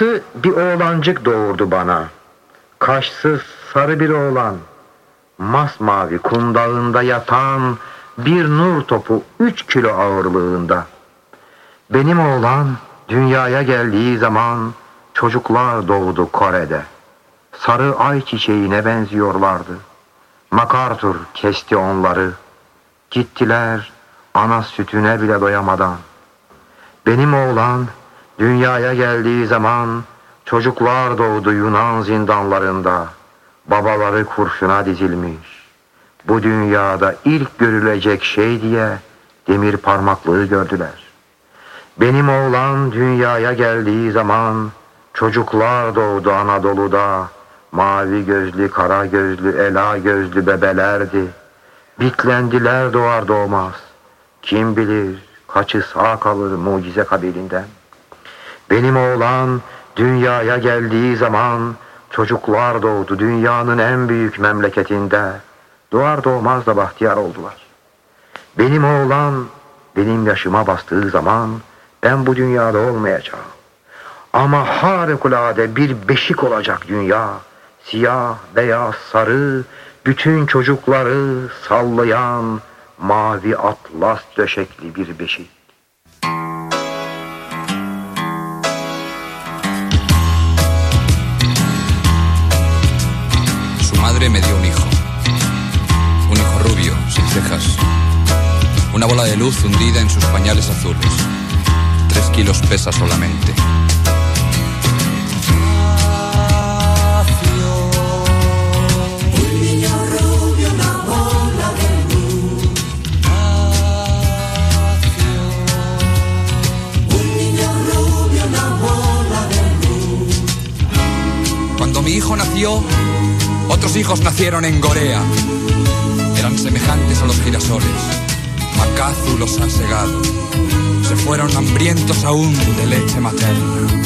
Anası bir oğlancık doğurdu bana. Kaşsız sarı bir oğlan. Masmavi kum dağında yatan bir nur topu üç kilo ağırlığında. Benim oğlan dünyaya geldiği zaman çocuklar doğdu Kore'de. Sarı ay çiçeğine benziyorlardı. MacArthur kesti onları. Gittiler ana sütüne bile doyamadan. Benim oğlan dünyaya geldiği zaman çocuklar doğdu Yunan zindanlarında. Babaları kurşuna dizilmiş. Bu dünyada ilk görülecek şey diye demir parmaklığı gördüler. Benim oğlan dünyaya geldiği zaman çocuklar doğdu Anadolu'da. Mavi gözlü, kara gözlü, ela gözlü bebelerdi. Bitlendiler doğar doğmaz. Kim bilir kaçı sağ kalır mucize kabilinden. Benim oğlan dünyaya geldiği zaman çocuklar doğdu dünyanın en büyük memleketinde. Doğar doğmaz da bahtiyar oldular. Benim oğlan benim yaşıma bastığı zaman ben bu dünyada olmayacağım. Ama harikulade bir beşik olacak dünya. Siyah, beyaz, sarı, bütün çocukları sallayan mavi atlas döşekli bir beşik. Me dio un hijo. Un hijo rubio, sin cejas. Una bola de luz hundida en sus pañales azules. Tres kilos pesa solamente. Cuando mi hijo nació, otros hijos nacieron en Gorea. Eran semejantes a los girasoles. Makazu los ha segado. Se fueron hambrientos aún de leche materna.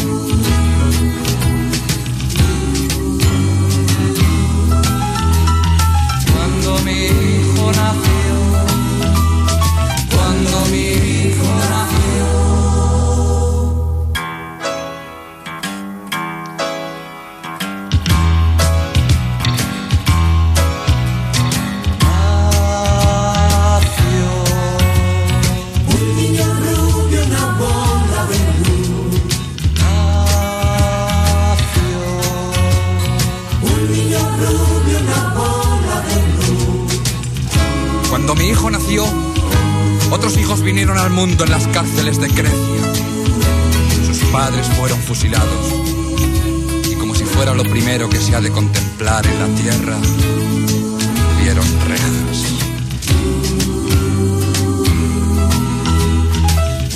Otros hijos vinieron al mundo en las cárceles de Grecia. Sus padres fueron fusilados. Y como si fuera lo primero que se ha de contemplar en la tierra, vieron rejas.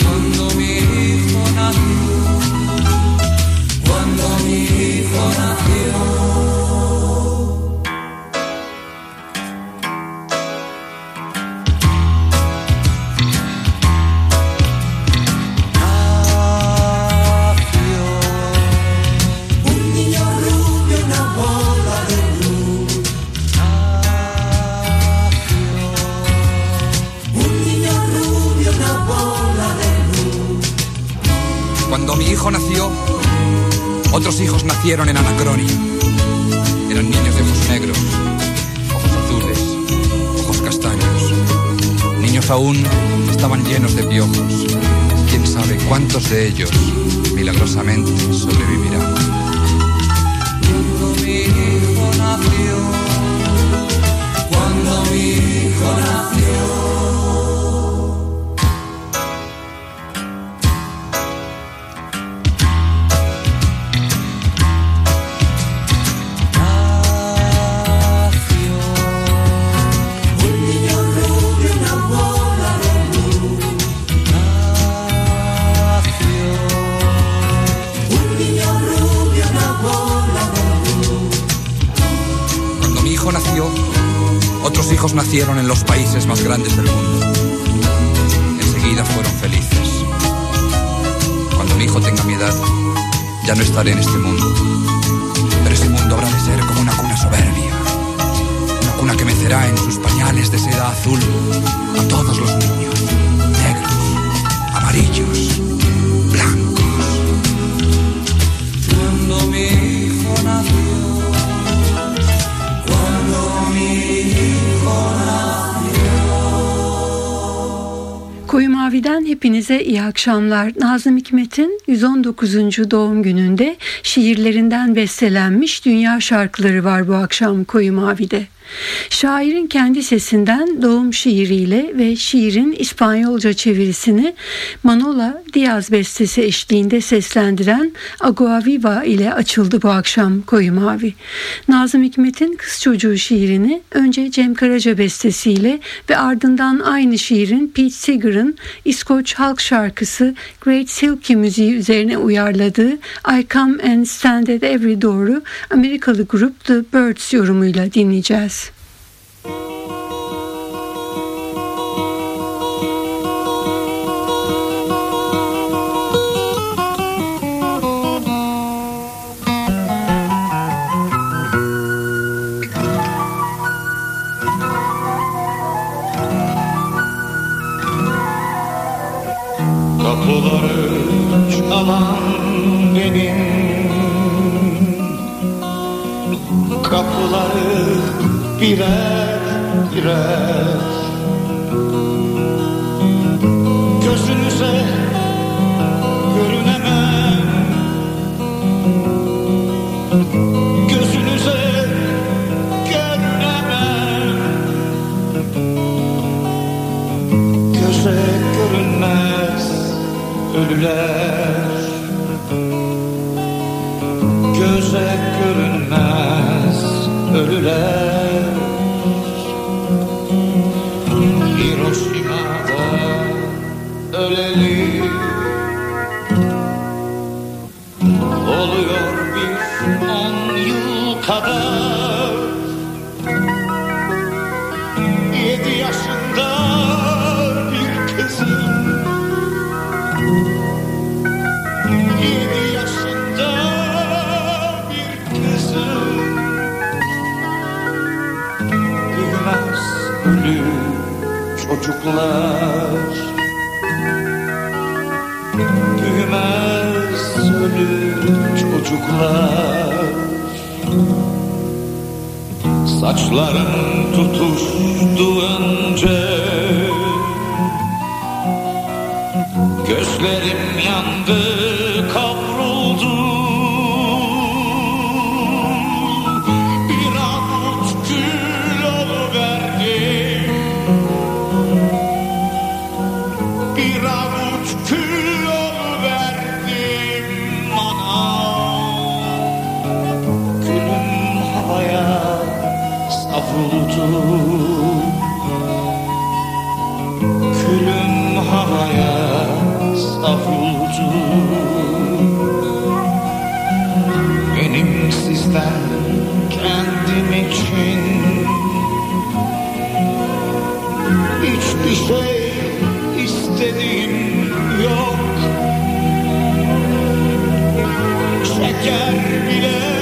Cuando mi hijo nació, cuando mi hijo nació. Otros hijos nacieron en Anacronia. Eran niños de ojos negros, ojos azules, ojos castaños. Niños aún estaban llenos de piojos. Quién sabe cuántos de ellos milagrosamente sobrevivirán. Cuando mi hijo nació, cuando mi hijo nació. Nacieron en los países más grandes del mundo. Enseguida fueron felices. Cuando mi hijo tenga mi edad, ya no estaré en este mundo. Pero ese mundo habrá de ser como una cuna soberbia. Una cuna que mecerá en sus pañales de seda azul a todos los niños. Negros, amarillos, Mavi'den hepinize iyi akşamlar. Nazım Hikmet'in 119. doğum gününde şiirlerinden bestelenmiş dünya şarkıları var bu akşam Koyu Mavi'de. Şairin kendi sesinden doğum şiiriyle ve şiirin İspanyolca çevirisini Manola Diaz bestesi eşliğinde seslendiren Agua Viva ile açıldı bu akşam Koyu Mavi. Nazım Hikmet'in Kız Çocuğu şiirini önce Cem Karaca bestesiyle ve ardından aynı şiirin Pete Seeger'ın İskoç halk şarkısı Great Silky müziği üzerine uyarladığı I Come and Stand at Every Door'u Amerikalı grup The Birds yorumuyla dinleyeceğiz. Kapıları çalan benim. Kapıları birer regret Benim sizden kendim için Hiçbir şey istediğim yok. Şeker bile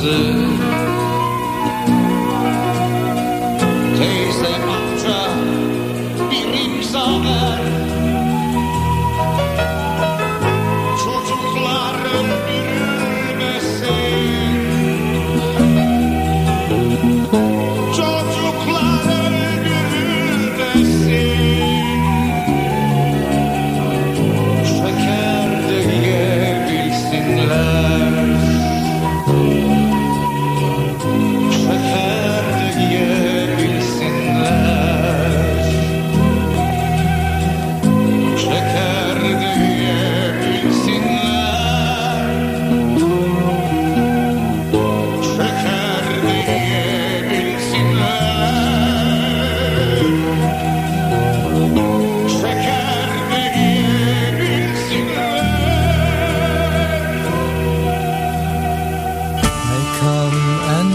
是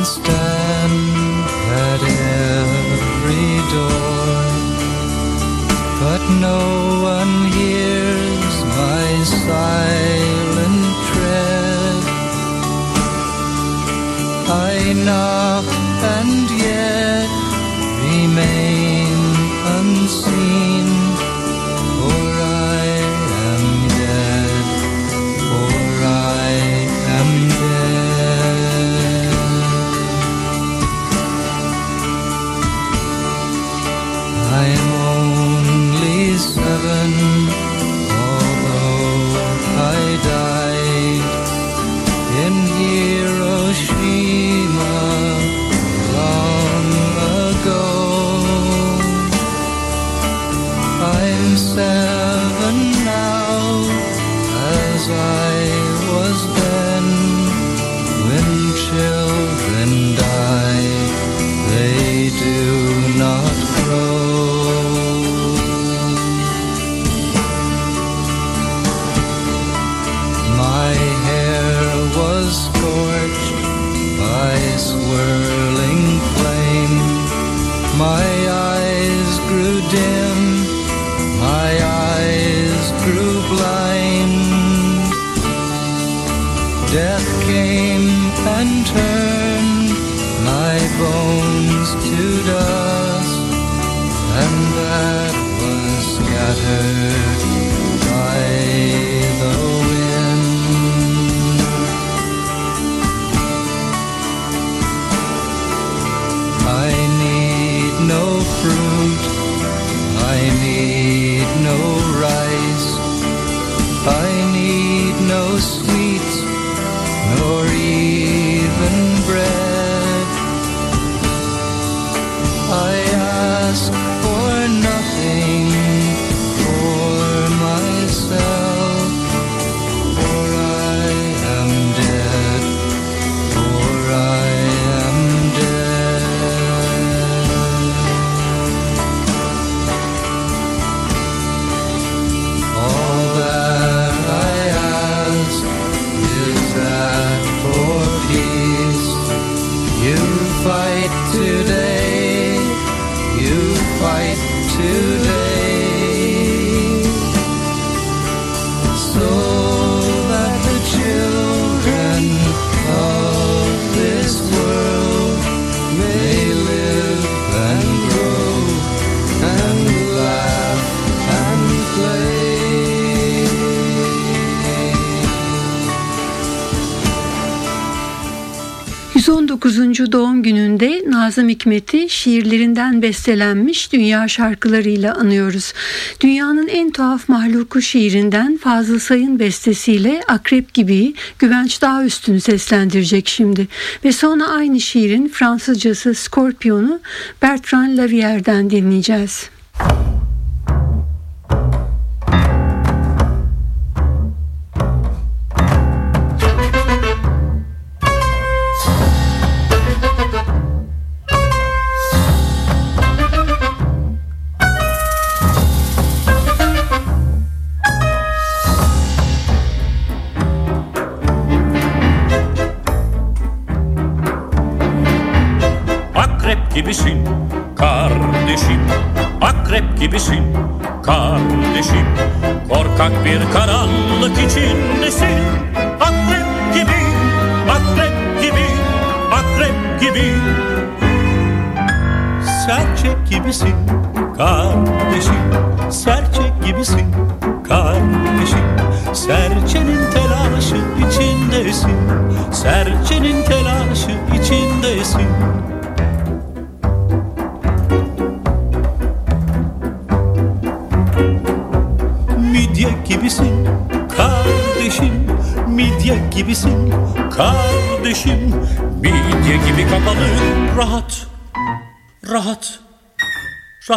stand at every door, but no one hears my silent tread. I knock and yet remain unseen. Hikmet'i şiirlerinden bestelenmiş dünya şarkılarıyla anıyoruz. Dünyanın en tuhaf mahluku şiirinden Fazıl Say'ın bestesiyle Akrep gibi Güvenç Dağ Üstünü seslendirecek şimdi. Ve sonra aynı şiirin Fransızcası Scorpion'u Bertrand Lavier'den dinleyeceğiz. Müzik kardeşim. Korkak bir karanlık içindesin. Akrep gibi, akrep gibi, akrep gibi. Serçe gibisin.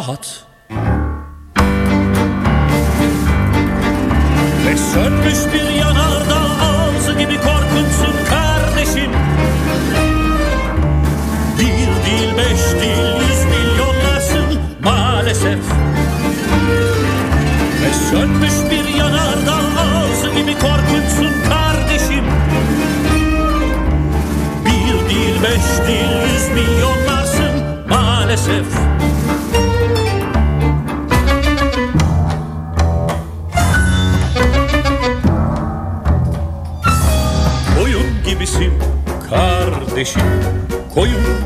Gott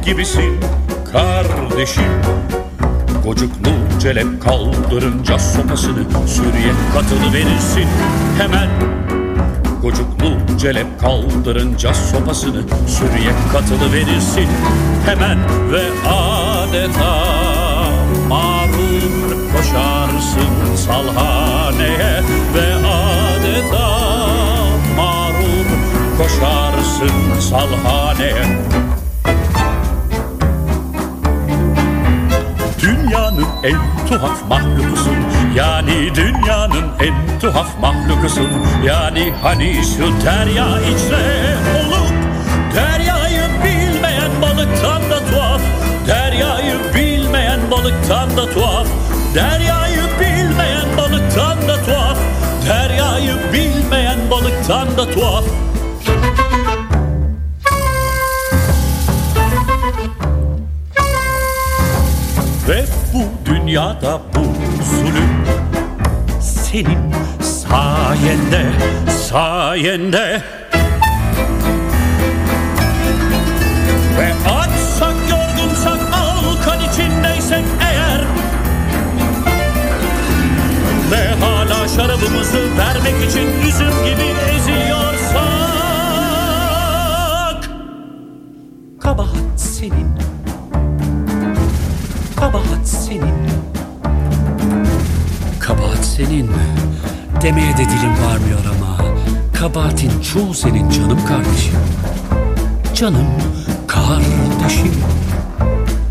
gibisin kardeşim. Gocuklu celep kaldırınca sopasını Sürüye katılı verirsin hemen. Gocuklu celep kaldırınca sopasını Sürüye katılı verirsin hemen. Ve adeta mağrur koşarsın salhaneye. Ve adeta mağrur koşarsın salhaneye Dünyanın en tuhaf mahlukusun. Yani dünyanın en tuhaf mahlukusun. Yani hani şu derya içre olup Deryayı bilmeyen balıktan da tuhaf. Deryayı bilmeyen balıktan da tuhaf. Deryayı bilmeyen balıktan da tuhaf. Deryayı bilmeyen balıktan da tuhaf. Ve dünyada bu zulüm Senin sayende, sayende. Ve açsak yorgunsak alkan içindeysek eğer Ve hala şarabımızı vermek için üzüm gibi eziliyorsak Kabahat senin. Kabahat senin senin. Demeye de dilim varmıyor ama kabahatin çoğu senin canım kardeşim. Canım kardeşim.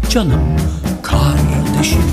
Canım kardeşim.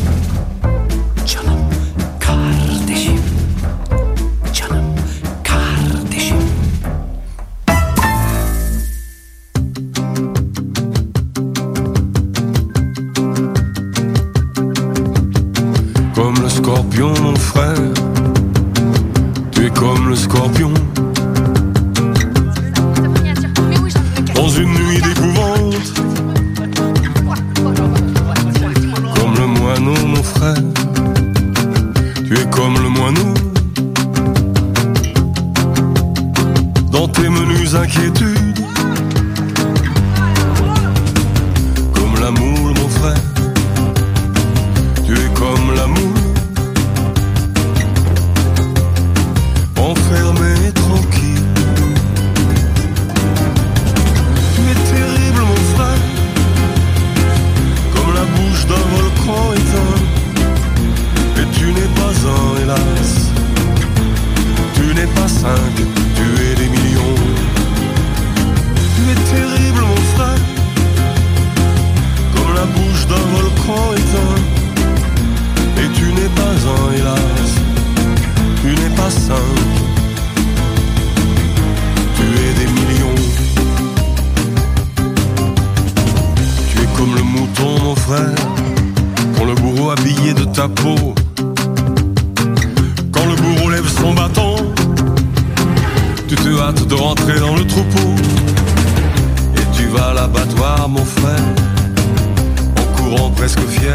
Tu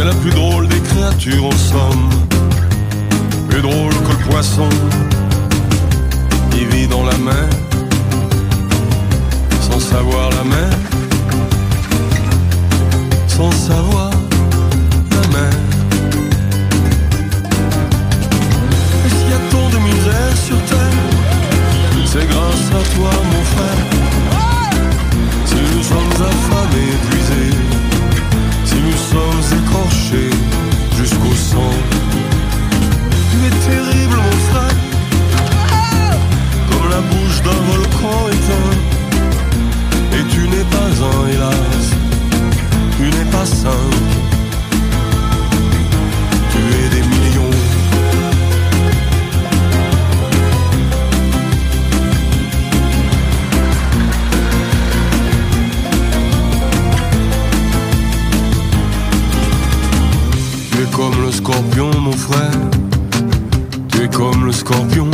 es la plus drôle des créatures en somme. Plus drôle que le poisson qui vit dans la mer. Sans savoir la mer. Sans savoir la mer. S'il y a tant de misère sur terre C'est grâce à toi mon frère. Si nous sommes affamés, d'un volcan éteint. Et tu n'es pas un hélas, tu n'es pas simple. Tu es des millions. Tu es comme le scorpion, mon frère. Tu es comme le scorpion.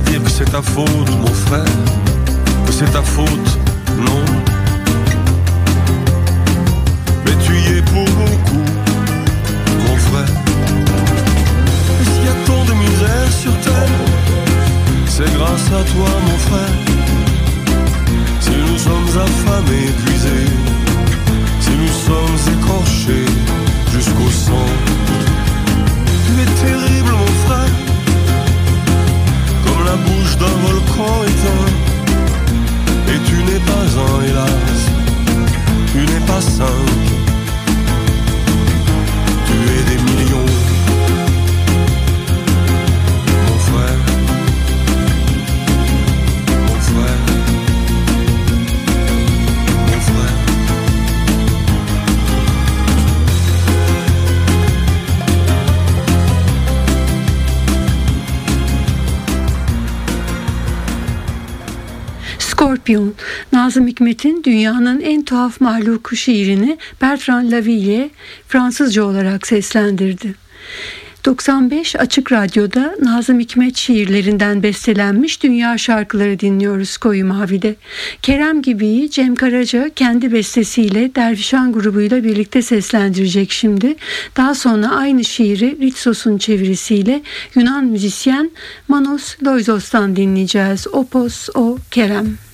dire que c'est ta faute, mon frère, que c'est ta faute, non. Mais tu y es pour beaucoup, mon frère. S'il y a tant de misère sur terre, c'est grâce à toi, mon frère. Si nous sommes affamés, épuisés, si nous sommes écorchés jusqu'au sang, tu es terrible, mon frère Nazım Hikmet'in Dünyanın En Tuhaf Mahluku şiirini Bertrand Lavillier Fransızca olarak seslendirdi. 95 Açık Radyo'da Nazım Hikmet şiirlerinden bestelenmiş dünya şarkıları dinliyoruz Koyu Mavi'de. Kerem Gibi'yi Cem Karaca kendi bestesiyle Dervişan grubuyla birlikte seslendirecek şimdi. Daha sonra aynı şiiri Ritsos'un çevirisiyle Yunan müzisyen Manos Loizos'tan dinleyeceğiz. Opos o Kerem.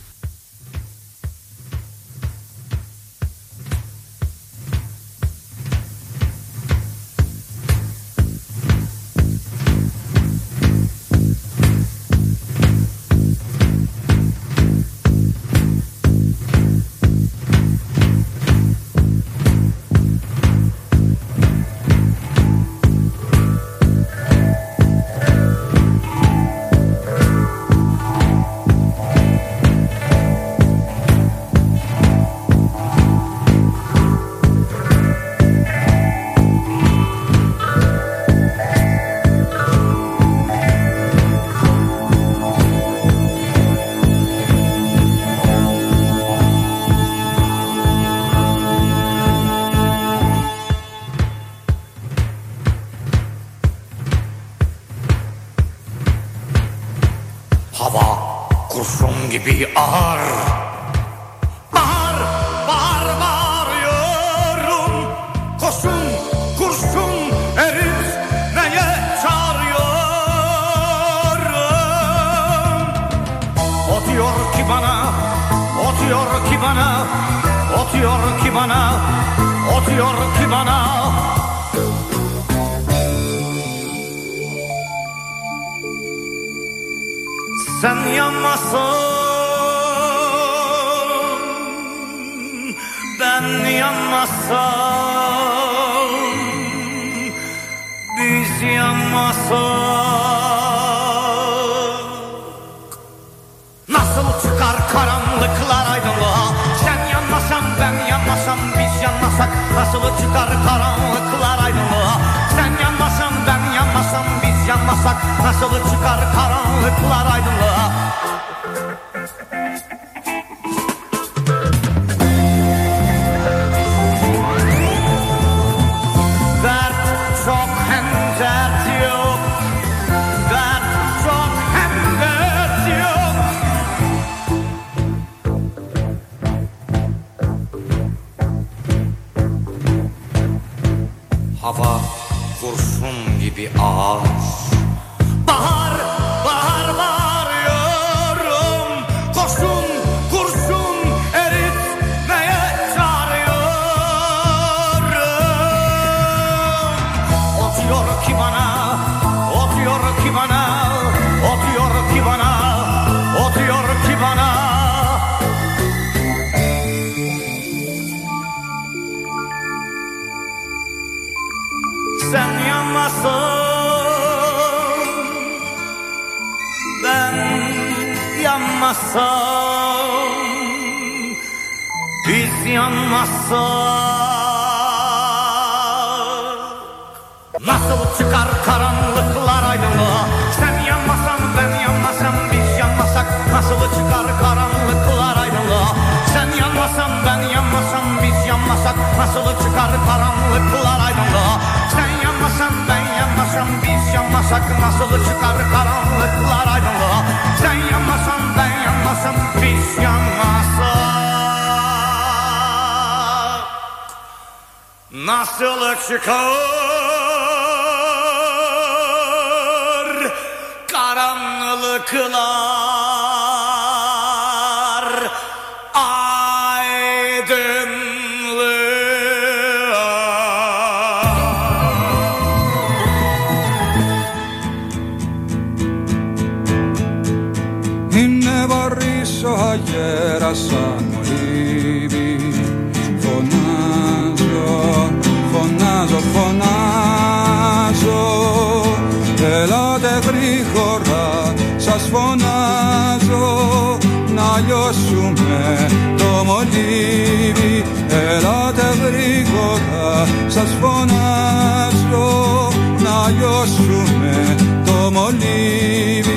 Να λιώσουμε το μολύβι Ελάτε γρήγορα, σας φωνάζω να λιώσουμε το μολύβι.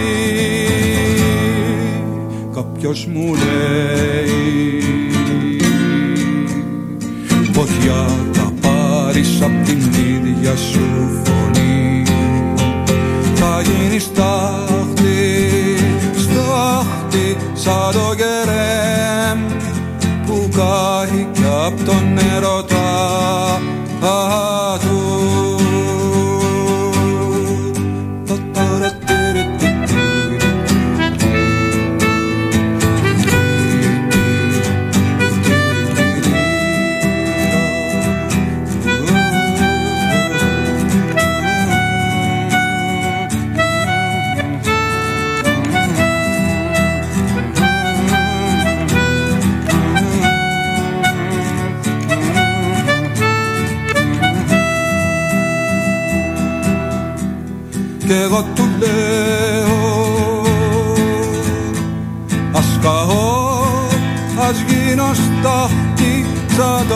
Κάποιος μου λέει Ποδιά θα πάρεις απ' την ίδια σου φωνή. Θα γίνεις στάχτη, Σάδο κερέμ που κάχει κι απ' τον ερωτά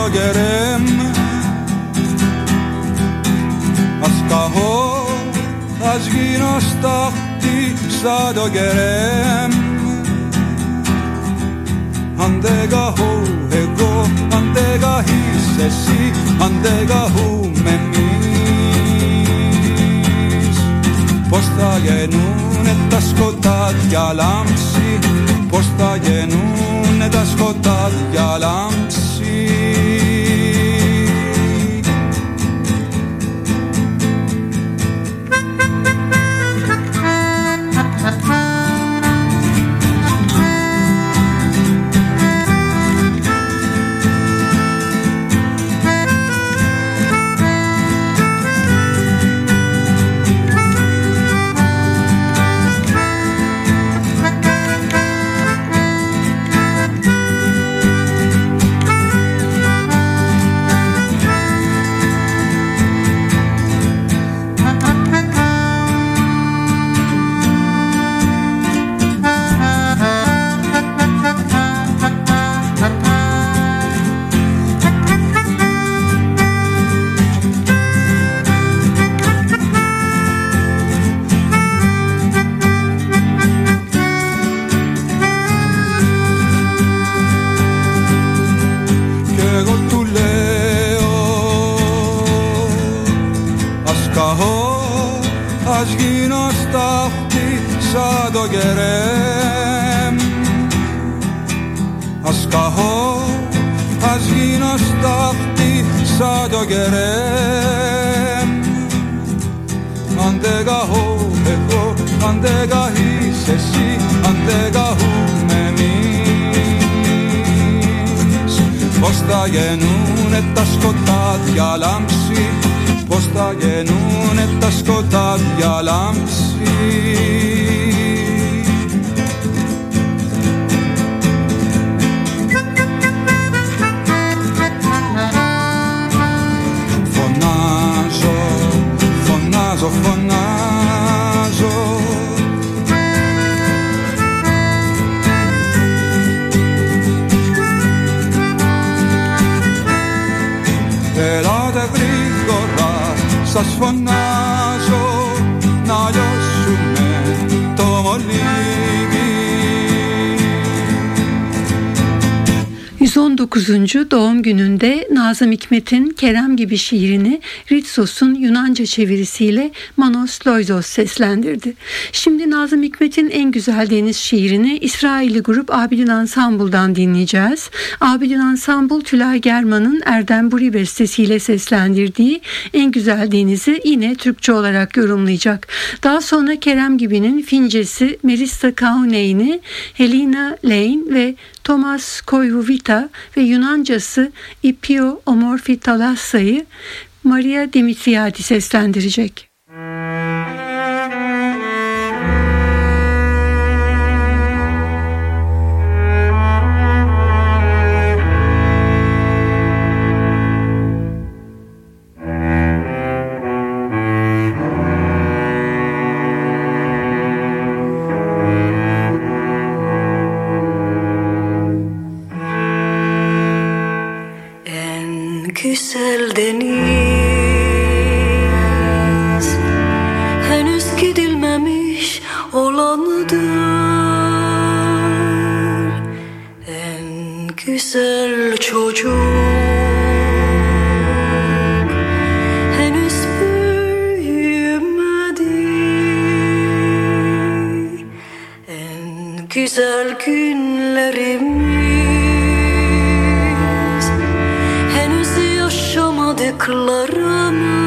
το γερέμ Ας καώ, ας γίνω στάχτη σαν το γερέμ Αν δεν καώ εγώ, αν δεν καείς εσύ, αν δεν καούμε εμείς. Πώς θα γεννούνε τα σκοτάδια λάμψη Πώς θα γεννούνε τα σκοτάδια λάμψη 119. doğum gününde Nazım Hikmet'in Kerem gibi şiirini Ritsos'un Yunanca çevirisiyle Manos Loizos seslendirdi. Şimdi Nazım Hikmet'in En Güzel Deniz şiirini İsrailli grup Abidin Ensemble'dan dinleyeceğiz. Abidin Ensemble Tülay German'ın Erdem Buri bestesiyle seslendirdiği En Güzel Deniz'i yine Türkçe olarak yorumlayacak. Daha sonra Kerem Gibi'nin Fincesi Merista Kauneyn'i Helena Lane ve Thomas Koivuvita ve Yunancası Ipio Omorphithalassa'yı Maria Dimitriadi seslendirecek. Thank güzel günlerimiz. Henüz yaşamadıklarımız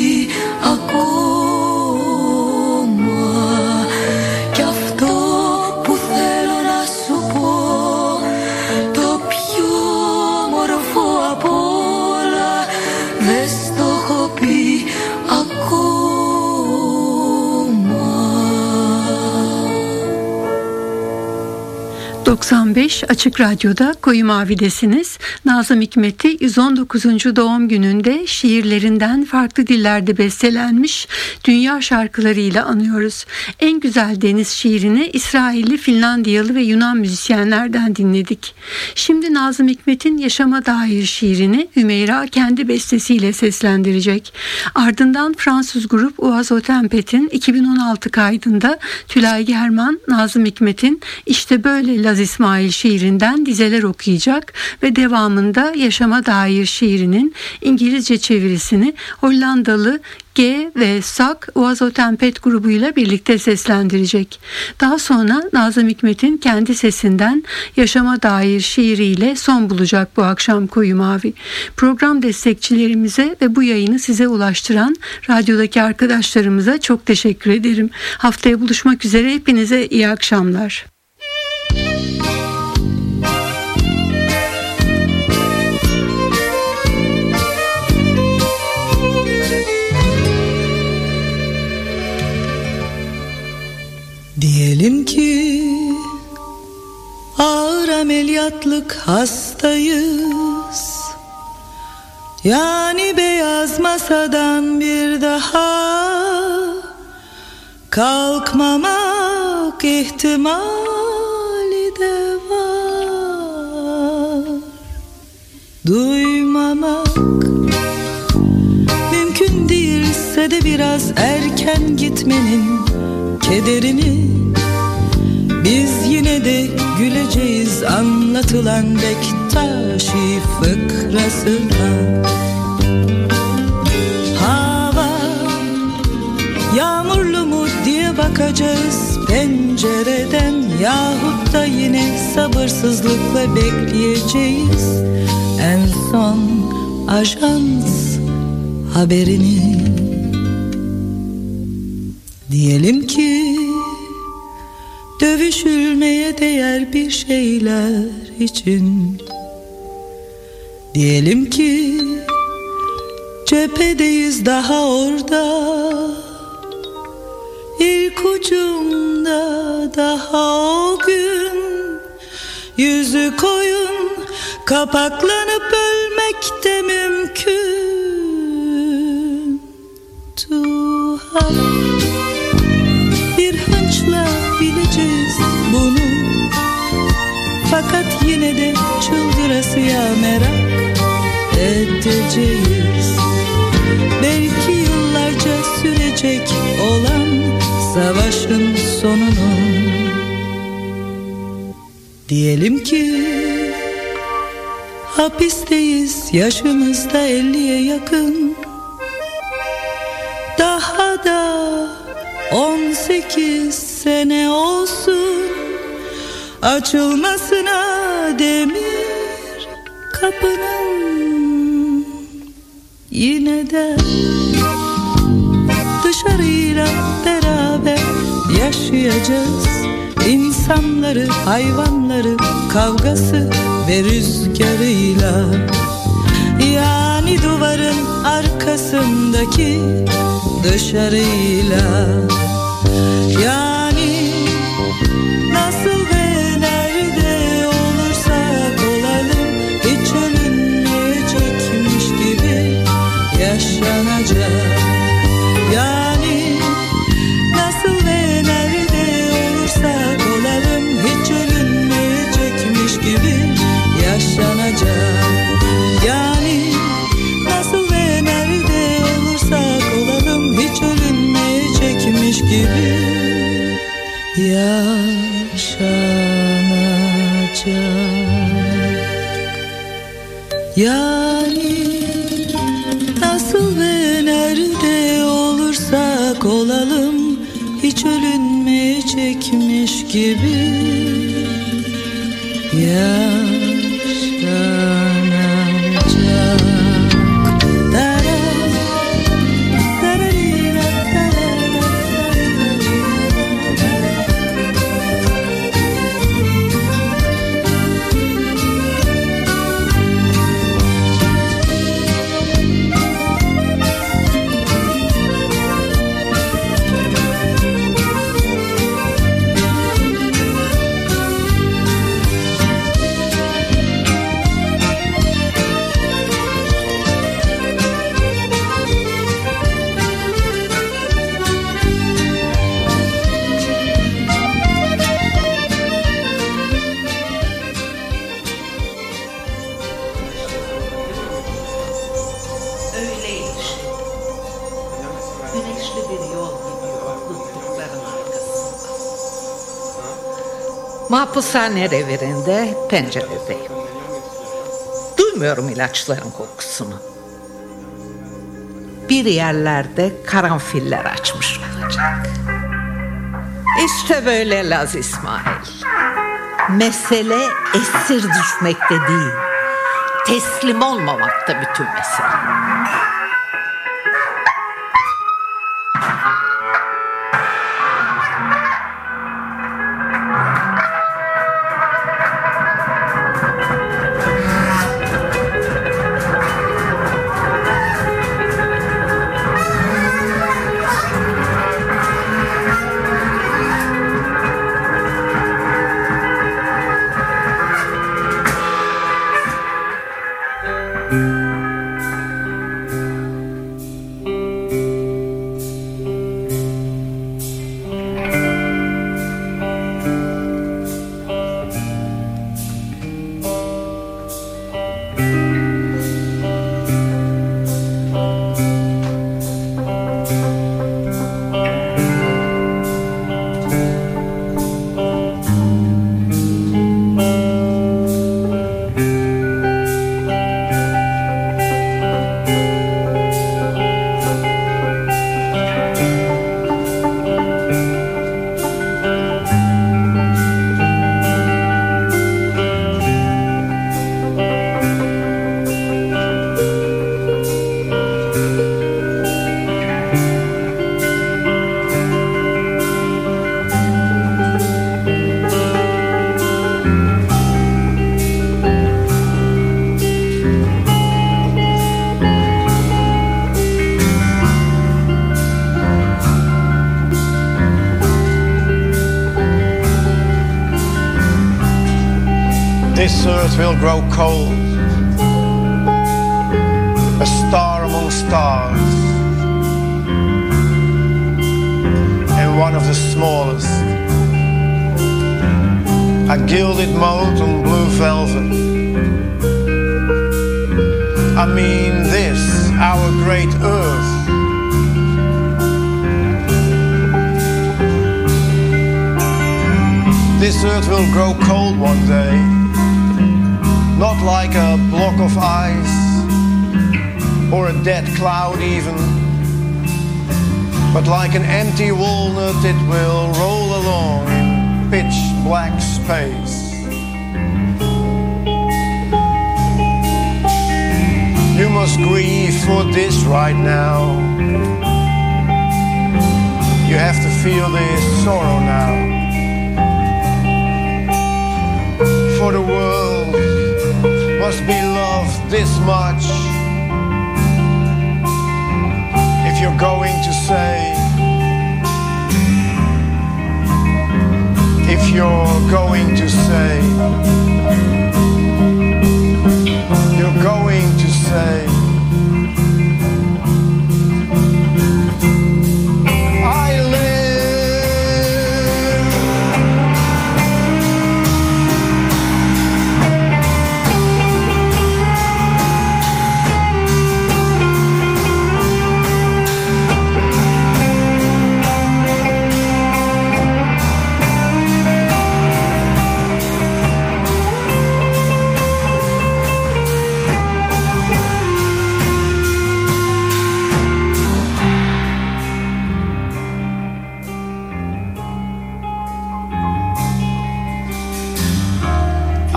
be a 95 Açık Radyo'da Koyu Mavi'desiniz. Nazım Hikmet'i 119. doğum gününde şiirlerinden farklı dillerde bestelenmiş dünya şarkılarıyla anıyoruz. En güzel deniz şiirini İsrailli, Finlandiyalı ve Yunan müzisyenlerden dinledik. Şimdi Nazım Hikmet'in yaşama dair şiirini Hümeyra kendi bestesiyle seslendirecek. Ardından Fransız grup Oiseau Tempet'in 2016 kaydında Tülay German, Nazım Hikmet'in işte böyle Laz İsmail şiirinden dizeler okuyacak ve devamında yaşama dair şiirinin İngilizce çevirisini Hollandalı G ve Sak Oiseau Tempet grubuyla birlikte seslendirecek. Daha sonra Nazım Hikmet'in kendi sesinden yaşama dair şiiriyle son bulacak bu akşam Koyu Mavi. Program destekçilerimize ve bu yayını size ulaştıran radyodaki arkadaşlarımıza çok teşekkür ederim. Haftaya buluşmak üzere hepinize iyi akşamlar. Diyelim ki ağır ameliyatlık hastayız. Yani beyaz masadan bir daha Kalkmamak ihtimali de var. Duymamak Mümkün değilse de biraz erken gitmenin kederini Biz yine de güleceğiz anlatılan Bektaşi fıkrasına Hava yağmurlu mu diye bakacağız pencereden Yahut da yine sabırsızlıkla bekleyeceğiz. En son ajans haberini Diyelim ki dövüşülmeye değer bir şeyler için. Diyelim ki cephedeyiz daha orada. İlk ucumda daha o gün. Yüzü koyun kapaklanıp ölmek de mümkün. Tuhaf yine de çıldırasıya merak edeceğiz. Belki yıllarca sürecek olan savaşın sonunu Diyelim ki hapisteyiz yaşımızda elliye yakın. Daha da on sekiz sene olsun Açılmasına demir kapının Yine de dışarıyla beraber yaşayacağız. İnsanları, hayvanları, kavgası ve rüzgarıyla. Yani duvarın arkasındaki dışarıyla. Yani gibi. Yaşanacak Mahpushane revirinde penceredeyim. Duymuyorum ilaçların kokusunu. Bir yerlerde karanfiller açmış olacak. İşte böyle Laz İsmail. Mesele esir düşmekte değil. Teslim olmamakta bütün mesele. Grow cold, a star among stars, and one of the smallest, a gilded mote on blue velvet. I mean, this, our great earth. This earth will grow cold one day, not like a block of ice or a dead cloud, even, but like an empty walnut, it will roll along in pitch black space. You must grieve for this right now. You have to feel this sorrow now. For the world must be loved this much. If you're going to say, if you're going to say, you're going to say,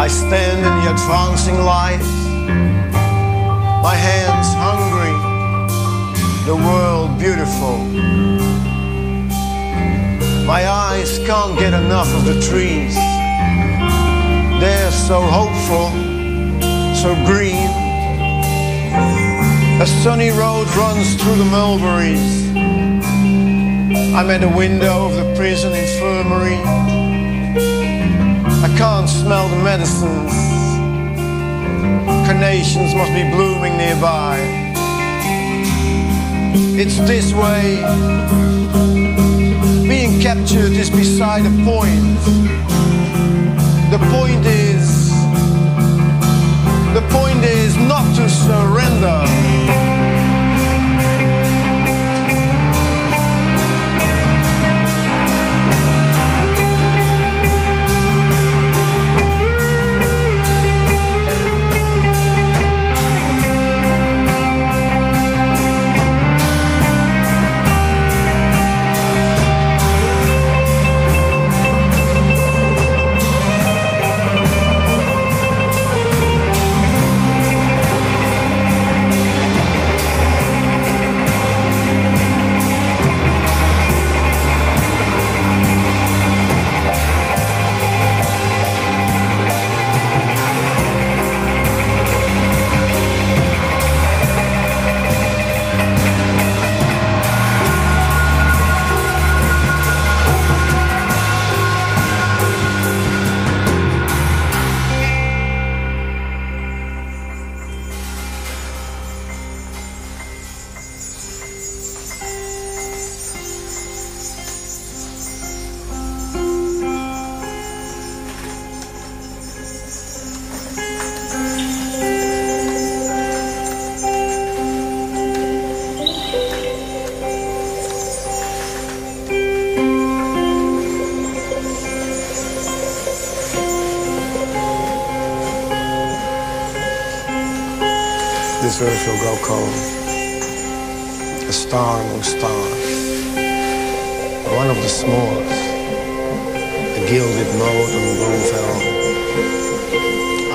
I stand in the advancing light, my hands hungry, the world beautiful. My eyes can't get enough of the trees. They're so hopeful, so green. A sunny road runs through the mulberries. I'm at the window of the prison infirmary. Can't smell the medicines. Carnations must be blooming nearby. It's this way. Being captured is beside the point.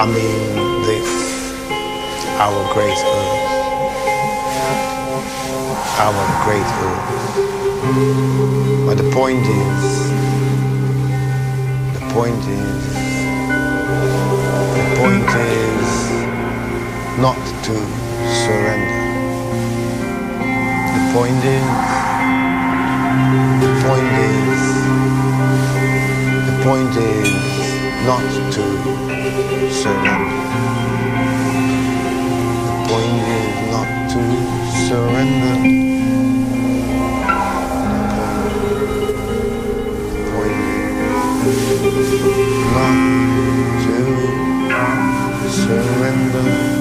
I mean this, our great earth. Our great earth. But the point is, the point is, the point is not to surrender. The point is, the point is, the point is not to surrender. Um, the point is not to surrender. The point is not to surrender.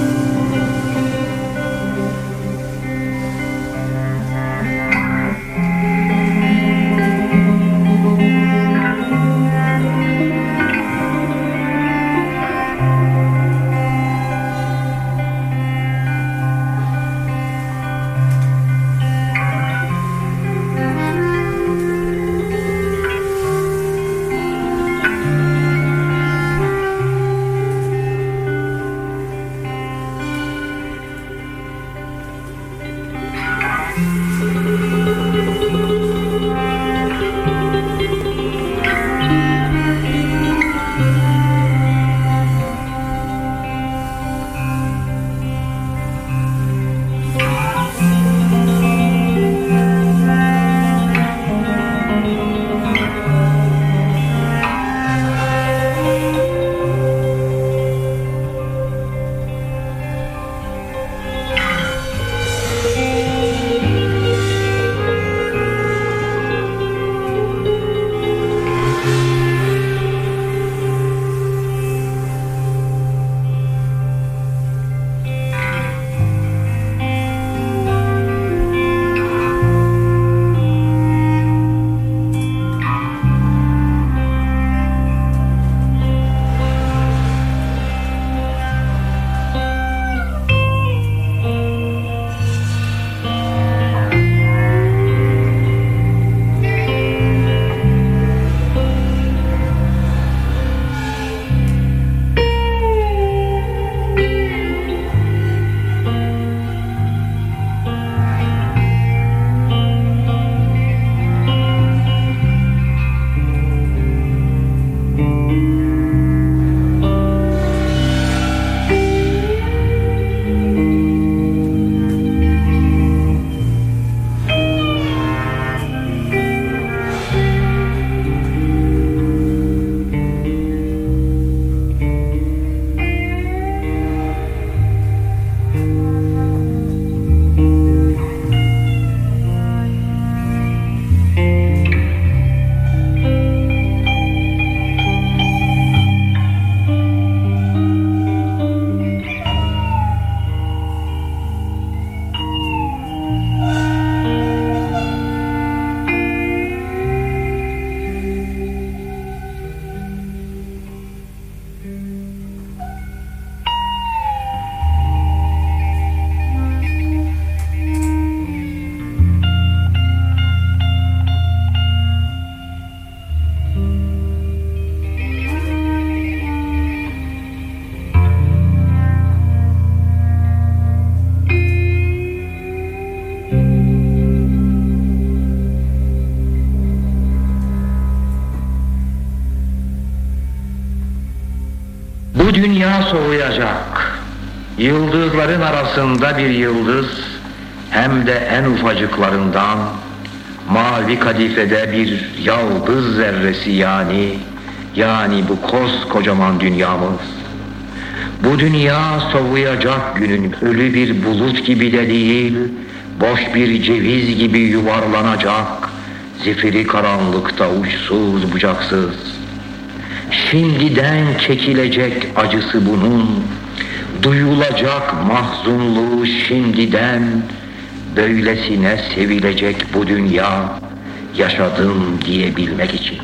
Dünya soğuyacak. Yıldızların arasında bir yıldız hem de en ufacıklarından mavi kadifede bir yaldız zerresi yani yani bu koskocaman dünyamız. Bu dünya soğuyacak günün ölü bir bulut gibi de değil, boş bir ceviz gibi yuvarlanacak, zifiri karanlıkta uçsuz bucaksız. Şimdiden çekilecek acısı bunun, duyulacak mahzunluğu şimdiden, böylesine sevilecek bu dünya, yaşadım diyebilmek için.